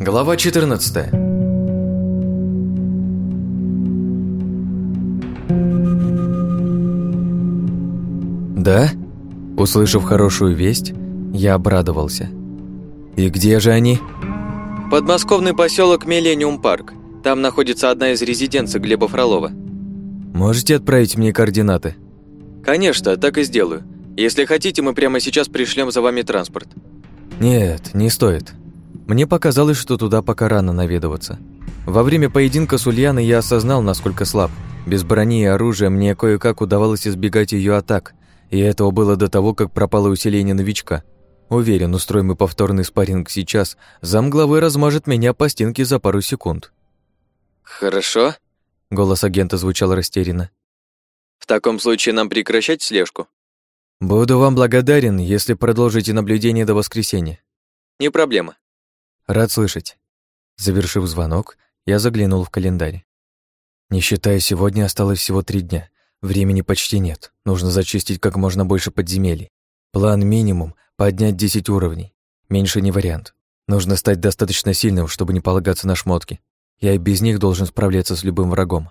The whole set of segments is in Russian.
Глава 14 «Да?» Услышав хорошую весть, я обрадовался. «И где же они?» Подмосковный поселок Миллениум Парк. Там находится одна из резиденций Глеба Фролова. «Можете отправить мне координаты?» Конечно, так и сделаю. Если хотите, мы прямо сейчас пришлем за вами транспорт. Нет, не стоит. Мне показалось, что туда пока рано наведываться. Во время поединка с Ульяной я осознал, насколько слаб. Без брони и оружия мне кое-как удавалось избегать ее атак, и этого было до того, как пропало усиление новичка. Уверен, устроим мы повторный спарринг сейчас, замглавы размажет меня по стенке за пару секунд. «Хорошо», — голос агента звучал растерянно. «В таком случае нам прекращать слежку?» «Буду вам благодарен, если продолжите наблюдение до воскресенья». «Не проблема. Рад слышать. Завершив звонок, я заглянул в календарь. Не считая сегодня, осталось всего три дня. Времени почти нет. Нужно зачистить как можно больше подземелий. План минимум — поднять 10 уровней. Меньше не вариант. Нужно стать достаточно сильным, чтобы не полагаться на шмотки. Я и без них должен справляться с любым врагом.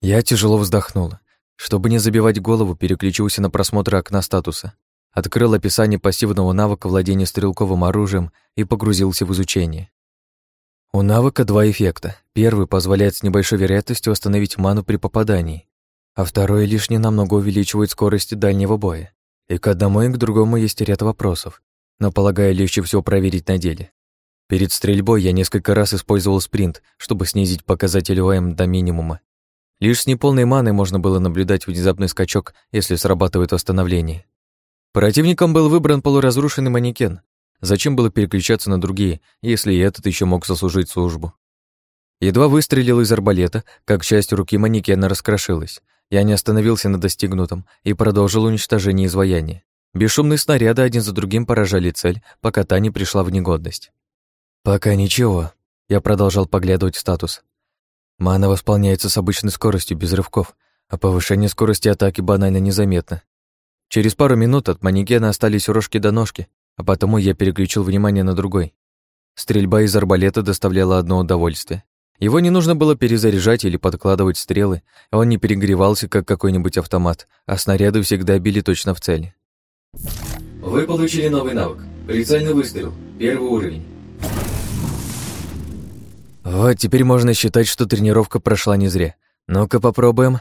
Я тяжело вздохнула. Чтобы не забивать голову, переключился на просмотр окна статуса. Открыл описание пассивного навыка владения стрелковым оружием и погрузился в изучение. У навыка два эффекта. Первый позволяет с небольшой вероятностью остановить ману при попадании, а второй лишь ненамного увеличивает скорость дальнего боя. И к одному и к другому есть ряд вопросов, но, полагаю, легче всего проверить на деле. Перед стрельбой я несколько раз использовал спринт, чтобы снизить показатель ОМ до минимума. Лишь с неполной маной можно было наблюдать внезапный скачок, если срабатывает восстановление. Противником был выбран полуразрушенный манекен. Зачем было переключаться на другие, если и этот еще мог заслужить службу? Едва выстрелил из арбалета, как часть руки манекена раскрошилась. Я не остановился на достигнутом и продолжил уничтожение изваяния. Бесшумные снаряды один за другим поражали цель, пока та не пришла в негодность. «Пока ничего», — я продолжал поглядывать статус. Мана восполняется с обычной скоростью, без рывков, а повышение скорости атаки банально незаметно. Через пару минут от манекена остались рожки до ножки, а потому я переключил внимание на другой. Стрельба из арбалета доставляла одно удовольствие. Его не нужно было перезаряжать или подкладывать стрелы, он не перегревался, как какой-нибудь автомат, а снаряды всегда били точно в цель. Вы получили новый навык. Прицельный выстрел. Первый уровень. Вот теперь можно считать, что тренировка прошла не зря. Ну-ка попробуем.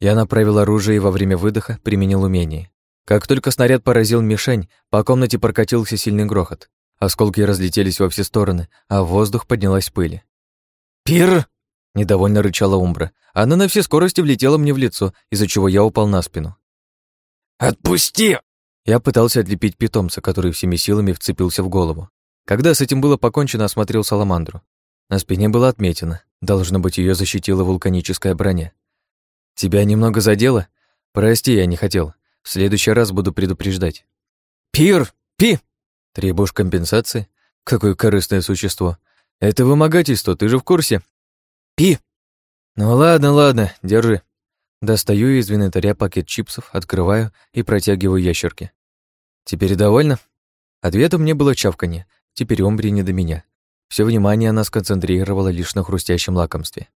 Я направил оружие и во время выдоха применил умение. Как только снаряд поразил мишень, по комнате прокатился сильный грохот. Осколки разлетелись во все стороны, а в воздух поднялась пыль. «Пир!» — недовольно рычала Умбра. Она на все скорости влетела мне в лицо, из-за чего я упал на спину. «Отпусти!» Я пытался отлепить питомца, который всеми силами вцепился в голову. Когда с этим было покончено, осмотрел Саламандру. На спине была отметина. Должно быть, ее защитила вулканическая броня. Тебя немного задело? Прости, я не хотел. В следующий раз буду предупреждать. Пир! Пи! Требуешь компенсации? Какое корыстное существо. Это вымогательство, ты же в курсе? Пи! Ну ладно, ладно, держи. Достаю из инвентаря пакет чипсов, открываю и протягиваю ящерке. Теперь довольна? Ответом мне было чавканье. Теперь Омбри не до меня. Все внимание она сконцентрировала лишь на хрустящем лакомстве.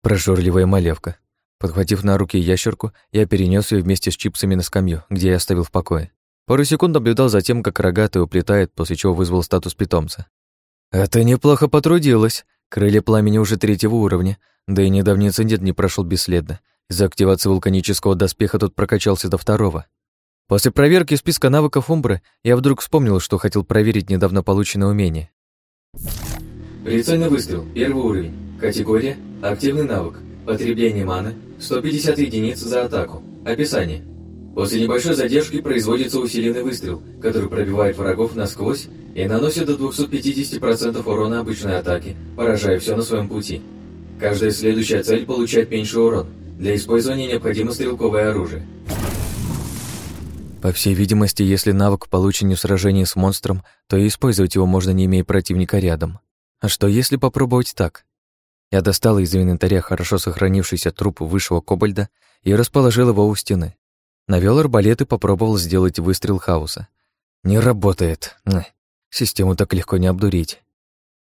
Прожорливая малевка. Подхватив на руки ящерку, я перенес ее вместе с чипсами на скамью, где я оставил в покое. Пару секунд наблюдал за тем, как рогатый уплетает, после чего вызвал статус питомца. «Это неплохо потрудилось. Крылья пламени уже третьего уровня, да и недавний инцидент не прошел бесследно. Из-за активации вулканического доспеха тот прокачался до второго. После проверки списка навыков Умбры я вдруг вспомнил, что хотел проверить недавно полученное умение. Прицельный выстрел, первый уровень. Категория «Активный навык». Потребление маны 150 единиц за атаку. Описание. После небольшой задержки производится усиленный выстрел, который пробивает врагов насквозь и наносит до 250% урона обычной атаки, поражая все на своем пути. Каждая следующая цель получает меньший урон. Для использования необходимо стрелковое оружие. По всей видимости, если навык получен в сражении с монстром, то и использовать его можно, не имея противника рядом. А что если попробовать так? Я достал из инвентаря хорошо сохранившийся труп высшего кобальда и расположил его у стены. Навёл арбалет и попробовал сделать выстрел хаоса. Не работает. Систему так легко не обдурить.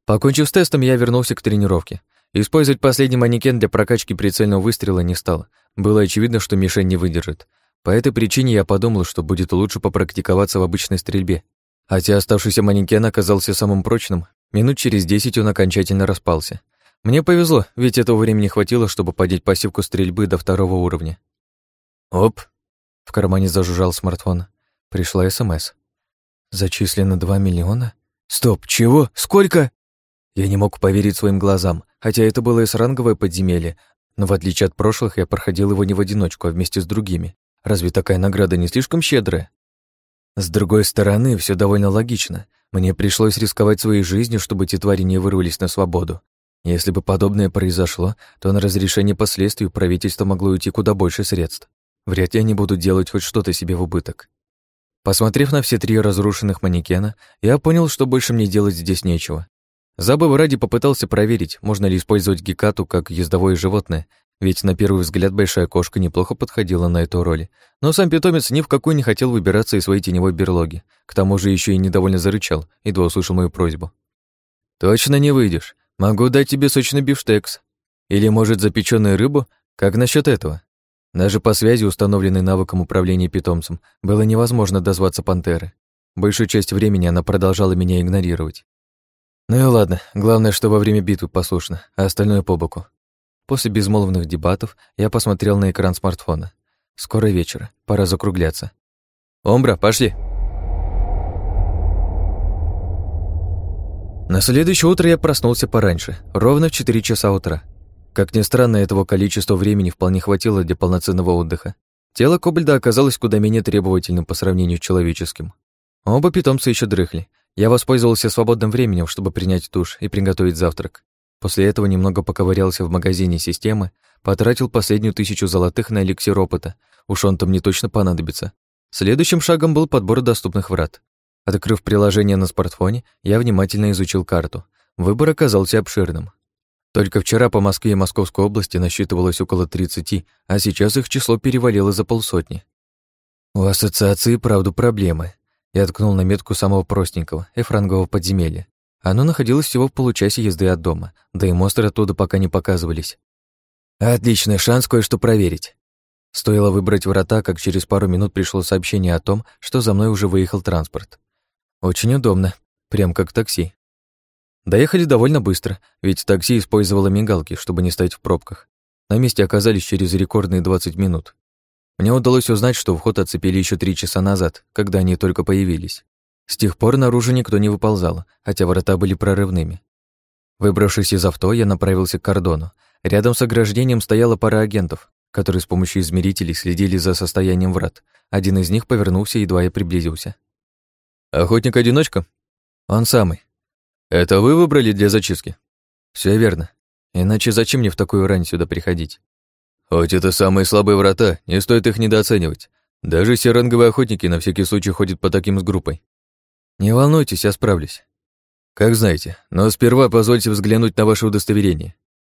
Покончив с тестом, я вернулся к тренировке. Использовать последний манекен для прокачки прицельного выстрела не стал. Было очевидно, что мишень не выдержит. По этой причине я подумал, что будет лучше попрактиковаться в обычной стрельбе. Хотя оставшийся манекен оказался самым прочным, минут через десять он окончательно распался. Мне повезло, ведь этого времени хватило, чтобы поднять пассивку стрельбы до второго уровня. Оп! В кармане зажужжал смартфон. Пришла СМС. Зачислено 2 миллиона? Стоп, чего? Сколько? Я не мог поверить своим глазам, хотя это было S-ранговое подземелье, но в отличие от прошлых я проходил его не в одиночку, а вместе с другими. Разве такая награда не слишком щедрая? С другой стороны, все довольно логично. Мне пришлось рисковать своей жизнью, чтобы эти твари не вырвались на свободу. Если бы подобное произошло, то на разрешение последствий правительство могло уйти куда больше средств. Вряд ли они будут делать хоть что-то себе в убыток. Посмотрев на все три разрушенных манекена, я понял, что больше мне делать здесь нечего. Забыв ради попытался проверить, можно ли использовать гекату как ездовое животное, ведь на первый взгляд большая кошка неплохо подходила на эту роль. Но сам питомец ни в какой не хотел выбираться из своей теневой берлоги. К тому же еще и недовольно зарычал, едва услышал мою просьбу. «Точно не выйдешь. Могу дать тебе сочный бифштекс. Или, может, запеченную рыбу? Как насчет этого?» Даже по связи, установленной навыком управления питомцем, было невозможно дозваться пантеры. Большую часть времени она продолжала меня игнорировать. Ну и ладно, главное, что во время битвы послушно, а остальное по боку. После безмолвных дебатов я посмотрел на экран смартфона. Скоро вечер, пора закругляться. «Омбра, пошли!» На следующее утро я проснулся пораньше, ровно в 4 часа утра. Как ни странно, этого количества времени вполне хватило для полноценного отдыха. Тело Кобальда оказалось куда менее требовательным по сравнению с человеческим. Оба питомца еще дрыхли, я воспользовался свободным временем, чтобы принять душ и приготовить завтрак. После этого немного поковырялся в магазине системы, потратил последнюю тысячу золотых на эликсир опыта. Уж он там не точно понадобится. Следующим шагом был подбор доступных врат. Открыв приложение на смартфоне, я внимательно изучил карту. Выбор оказался обширным. Только вчера по Москве и Московской области насчитывалось около 30, а сейчас их число перевалило за полсотни. У ассоциации, правда, проблемы. Я ткнул на метку самого простенького, эфрангового подземелья. Оно находилось всего в получасе езды от дома, да и монстры оттуда пока не показывались. Отличный шанс кое-что проверить. Стоило выбрать врата, как через пару минут пришло сообщение о том, что за мной уже выехал транспорт. Очень удобно, прям как такси. Доехали довольно быстро, ведь такси использовало мигалки, чтобы не стоять в пробках. На месте оказались через рекордные 20 минут. Мне удалось узнать, что вход оцепили еще три часа назад, когда они только появились. С тех пор наружу никто не выползал, хотя ворота были прорывными. Выбравшись из авто, я направился к кордону. Рядом с ограждением стояла пара агентов, которые с помощью измерителей следили за состоянием врат. Один из них повернулся, едва я приблизился. «Охотник-одиночка?» «Он самый». «Это вы выбрали для зачистки?» Все верно. Иначе зачем мне в такую рань сюда приходить?» Хоть это самые слабые врата, не стоит их недооценивать. Даже серанговые охотники на всякий случай ходят по таким с группой. Не волнуйтесь, я справлюсь. Как знаете, но сперва позвольте взглянуть на ваше удостоверение.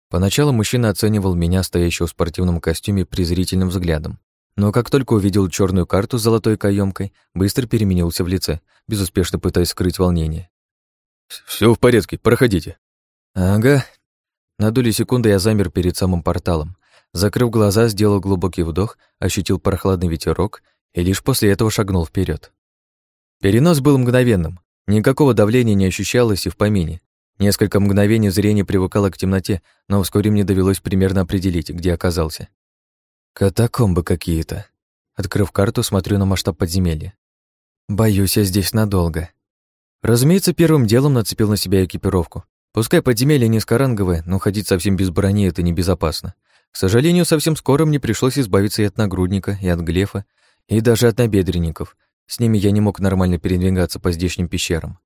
Поначалу мужчина оценивал меня, стоящего в спортивном костюме, презрительным взглядом. Но как только увидел черную карту с золотой каемкой, быстро переменился в лице, безуспешно пытаясь скрыть волнение. Все в порядке, проходите. Ага. На долю секунды я замер перед самым порталом, Закрыв глаза, сделал глубокий вдох, ощутил прохладный ветерок и лишь после этого шагнул вперед. Перенос был мгновенным. Никакого давления не ощущалось и в помине. Несколько мгновений зрение привыкало к темноте, но вскоре мне довелось примерно определить, где оказался. Катакомбы какие-то. Открыв карту, смотрю на масштаб подземелья. Боюсь, я здесь надолго. Разумеется, первым делом нацепил на себя экипировку. Пускай подземелье низкоранговое, но ходить совсем без брони — это небезопасно. К сожалению, совсем скоро мне пришлось избавиться и от нагрудника, и от глефа, и даже от набедренников. С ними я не мог нормально передвигаться по здешним пещерам.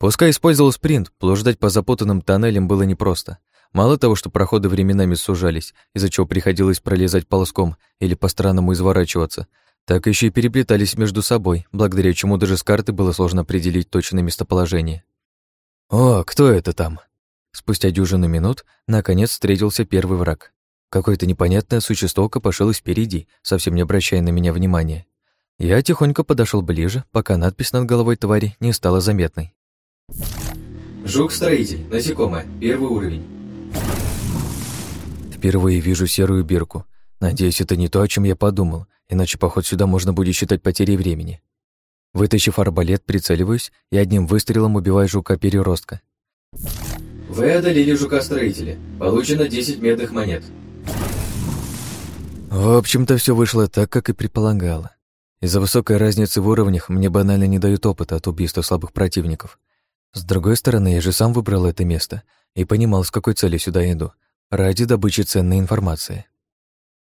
Пускай использовал спринт, блуждать по запутанным тоннелям было непросто. Мало того, что проходы временами сужались, из-за чего приходилось пролезать ползком или по-странному изворачиваться, так еще и переплетались между собой, благодаря чему даже с карты было сложно определить точное местоположение. «О, кто это там?» Спустя дюжину минут, наконец, встретился первый враг. Какое-то непонятное существо копошилось впереди, совсем не обращая на меня внимания. Я тихонько подошел ближе, пока надпись над головой твари не стала заметной. Жук-строитель, насекомое, первый уровень. Впервые вижу серую бирку. Надеюсь, это не то, о чем я подумал, иначе поход сюда можно будет считать потерей времени. Вытащив арбалет, прицеливаюсь и одним выстрелом убиваю жука-переростка. Вы одолели жука-строителя. Получено 10 медных монет. В общем-то, все вышло так, как и предполагало. Из-за высокой разницы в уровнях мне банально не дают опыта от убийства слабых противников. С другой стороны, я же сам выбрал это место и понимал, с какой целью сюда иду. Ради добычи ценной информации.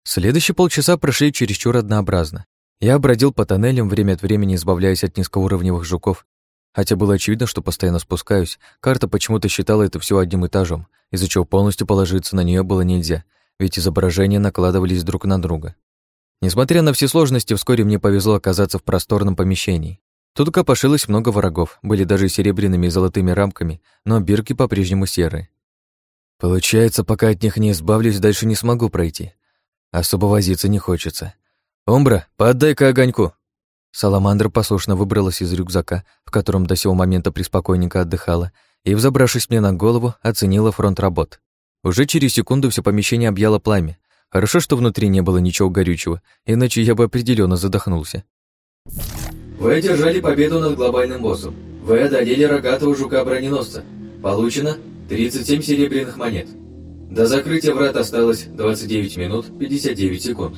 Следующие полчаса прошли чересчур однообразно. Я бродил по тоннелям, время от времени избавляясь от низкоуровневых жуков, хотя было очевидно, что постоянно спускаюсь. Карта почему-то считала это всего одним этажом, из-за чего полностью положиться на нее было нельзя, ведь изображения накладывались друг на друга. Несмотря на все сложности, вскоре мне повезло оказаться в просторном помещении. Тут копошилось много врагов, были даже серебряными и золотыми рамками, но бирки по-прежнему серые. Получается, пока от них не избавлюсь, дальше не смогу пройти. Особо возиться не хочется. «Умбра, поотдай-ка огоньку!» Саламандра послушно выбралась из рюкзака, в котором до сего момента приспокойненько отдыхала, и, взобравшись мне на голову, оценила фронт работ. Уже через секунду все помещение объяло пламя. Хорошо, что внутри не было ничего горючего, иначе я бы определенно задохнулся. Вы одержали победу над глобальным боссом. Вы одолели рогатого жука-броненосца. Получено 37 серебряных монет. До закрытия врат осталось 29 минут 59 секунд.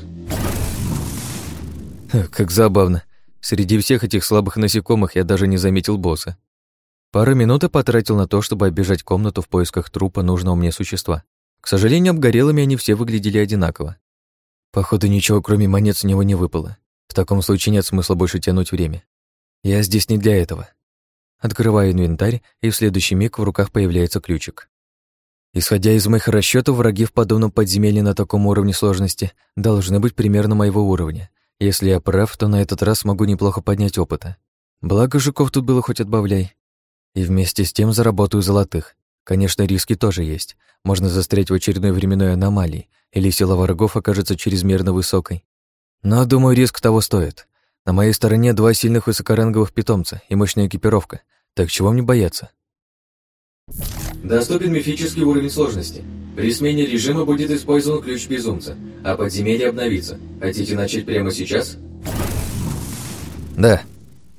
Как забавно. Среди всех этих слабых насекомых я даже не заметил босса. Пару минут я потратил на то, чтобы оббежать комнату в поисках трупа нужного мне существа. К сожалению, обгорелыми они все выглядели одинаково. Походу, ничего кроме монет с него не выпало. В таком случае нет смысла больше тянуть время. Я здесь не для этого. Открываю инвентарь, и в следующий миг в руках появляется ключик. Исходя из моих расчетов, враги в подобном подземелье на таком уровне сложности должны быть примерно моего уровня. Если я прав, то на этот раз смогу неплохо поднять опыта. Благо, жуков тут было хоть отбавляй. И вместе с тем заработаю золотых. Конечно, риски тоже есть. Можно застрять в очередной временной аномалии, или сила врагов окажется чрезмерно высокой. Но, думаю, риск того стоит. На моей стороне два сильных высокоранговых питомца и мощная экипировка. Так чего мне бояться? Доступен мифический уровень сложности. При смене режима будет использован ключ безумца, а подземелье обновится. Хотите начать прямо сейчас? Да.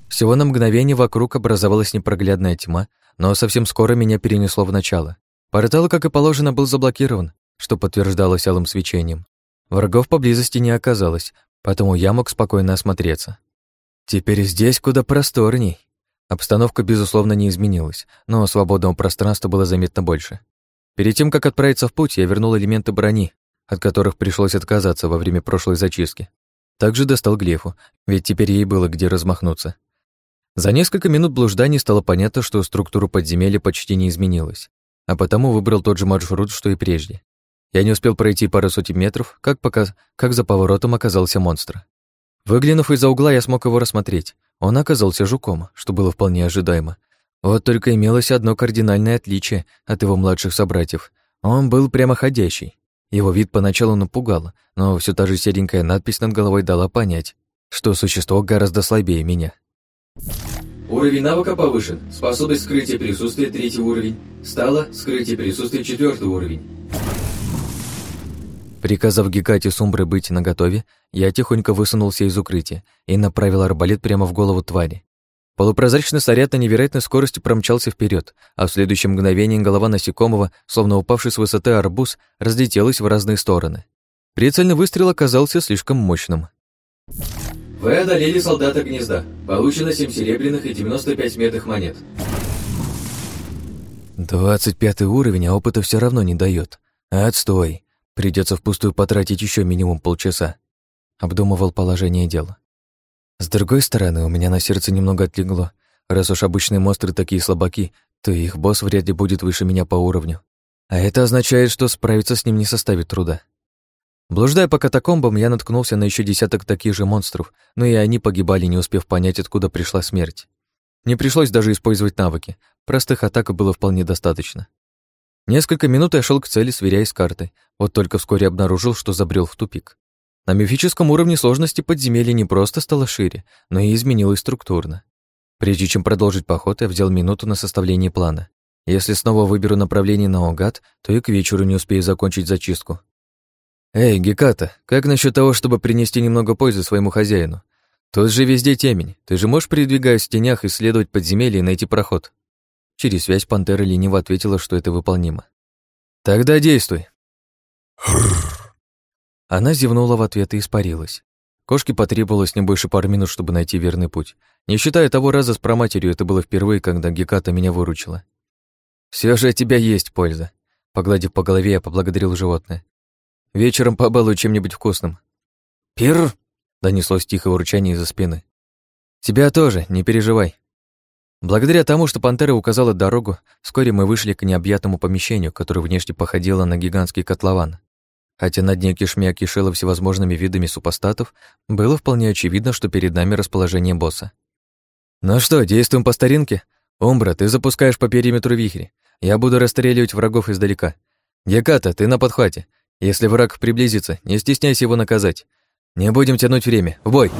Всего на мгновение вокруг образовалась непроглядная тьма, но совсем скоро меня перенесло в начало. Портал, как и положено, был заблокирован, что подтверждалось алым свечением. Врагов поблизости не оказалось, Поэтому я мог спокойно осмотреться. Теперь здесь куда просторней. Обстановка, безусловно, не изменилась, но свободного пространства было заметно больше. Перед тем, как отправиться в путь, я вернул элементы брони, от которых пришлось отказаться во время прошлой зачистки. Также достал глефу, ведь теперь ей было где размахнуться. За несколько минут блужданий стало понятно, что структура подземелья почти не изменилась, а потому выбрал тот же маршрут, что и прежде. Я не успел пройти пару сотен метров, как, пока... как за поворотом оказался монстр. Выглянув из-за угла, я смог его рассмотреть. Он оказался жуком, что было вполне ожидаемо. Вот только имелось одно кардинальное отличие от его младших собратьев. Он был прямоходящий. Его вид поначалу напугал, но все та же серенькая надпись над головой дала понять, что существо гораздо слабее меня. Уровень навыка повышен. Способность скрытия присутствия третий уровень. Стало скрытие присутствия четвертый уровень. Приказав Гекате Сумбры быть наготове, я тихонько высунулся из укрытия и направил арбалет прямо в голову твари. Полупрозрачный снаряд на невероятной скорости промчался вперед, а в следующем мгновении голова насекомого, словно упавший с высоты арбуз, разлетелась в разные стороны. Прицельный выстрел оказался слишком мощным. Вы одолели солдата гнезда. Получено 7 серебряных и 95 медных монет. 25 уровень, а опыта все равно не дает. Отстой. Придется впустую потратить еще минимум полчаса. Обдумывал положение дела. С другой стороны, у меня на сердце немного отлегло. Раз уж обычные монстры такие слабаки, то их босс вряд ли будет выше меня по уровню. А это означает, что справиться с ним не составит труда. Блуждая по катакомбам, я наткнулся на еще десяток таких же монстров, но и они погибали, не успев понять, откуда пришла смерть. Не пришлось даже использовать навыки, простых атак было вполне достаточно. Несколько минут я шел к цели, сверяясь с картой, вот только вскоре обнаружил, что забрел в тупик. На мифическом уровне сложности подземелья не просто стало шире, но и изменилось структурно. Прежде чем продолжить поход, я взял минуту на составление плана. Если снова выберу направление наугад, то и к вечеру не успею закончить зачистку. Эй, Геката, как насчет того, чтобы принести немного пользы своему хозяину? Тут же везде темень. Ты же можешь, передвигаясь в тенях, исследовать подземелье и найти проход? Через связь пантера лениво ответила, что это выполнимо. Тогда действуй. Она зевнула в ответ и испарилась. Кошке потребовалось не больше пары минут, чтобы найти верный путь. Не считая того раза с проматерью, это было впервые, когда Геката меня выручила. Все же от тебя есть польза. Погладив по голове, я поблагодарил животное. Вечером побалую чем-нибудь вкусным. Пир! донеслось тихое урчание из-за спины. Тебя тоже, не переживай. Благодаря тому, что пантера указала дорогу, вскоре мы вышли к необъятному помещению, которое внешне походило на гигантский котлован. Хотя на дне кишмя кишело всевозможными видами супостатов, было вполне очевидно, что перед нами расположение босса. «Ну что, действуем по старинке? Умбра, ты запускаешь по периметру вихри. Я буду расстреливать врагов издалека. Геката, ты на подхвате. Если враг приблизится, не стесняйся его наказать. Не будем тянуть время. В бой!»